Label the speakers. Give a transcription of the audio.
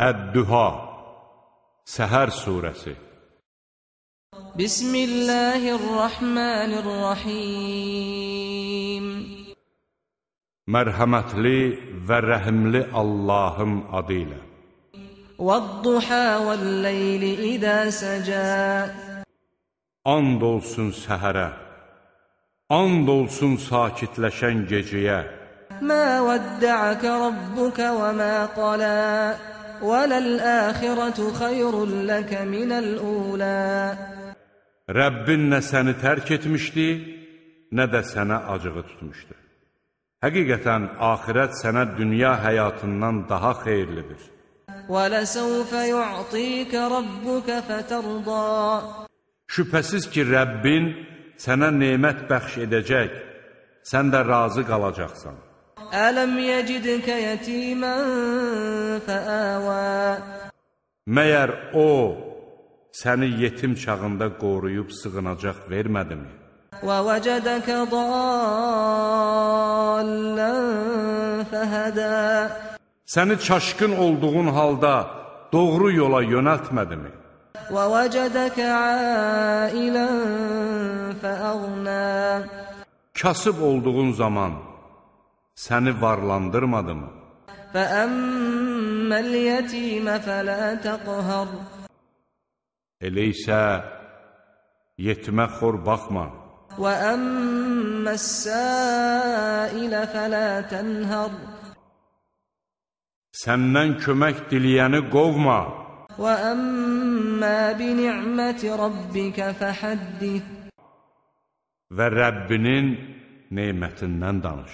Speaker 1: Əddüha Səhər surəsi
Speaker 2: Bismillahirrahmanirrahim.
Speaker 1: Mərhəmətli və rəhimli Allahım adı ilə
Speaker 2: Vəd-duha vəl-leyli idə səcə
Speaker 1: And olsun səhərə And olsun sakitləşən gecəyə.
Speaker 2: Mə vəddəəkə rabbuka və mə qalə وللآخرة خير لك من الأولى
Speaker 1: Rəbbin nə səni tərk etmişdi, nə də sənə acığı tutmuşdu. Həqiqətən, axirət sənə dünya həyatından daha xeyirlidir.
Speaker 2: ولسوف يعطيك ربك فترضى
Speaker 1: Şübhəsiz ki, Rəbbin sənə nemət bəxş edəcək, sən də razı qalacaqsan.
Speaker 2: ألم يجدك يتيما فآوى
Speaker 1: Məyər O, səni yetim çağında qoruyub sığınacaq vermədimi?
Speaker 2: ووجدك ضالا فهدى
Speaker 1: Səni çaşqın olduğun halda doğru yola yönəltmədimi?
Speaker 2: ووجدك عائلا فأغنى
Speaker 1: Kasıb olduğun zaman səni varlandırmadımı?
Speaker 2: فأما اليتيم فلا تقهر
Speaker 1: Elə isə yetimə xor baxma.
Speaker 2: وأما السائل فلا تنهر
Speaker 1: Səndən kömək diləyəni qovma.
Speaker 2: وأما بنعمة ربك فحدث
Speaker 1: və Rəbbinin nemətindən danış.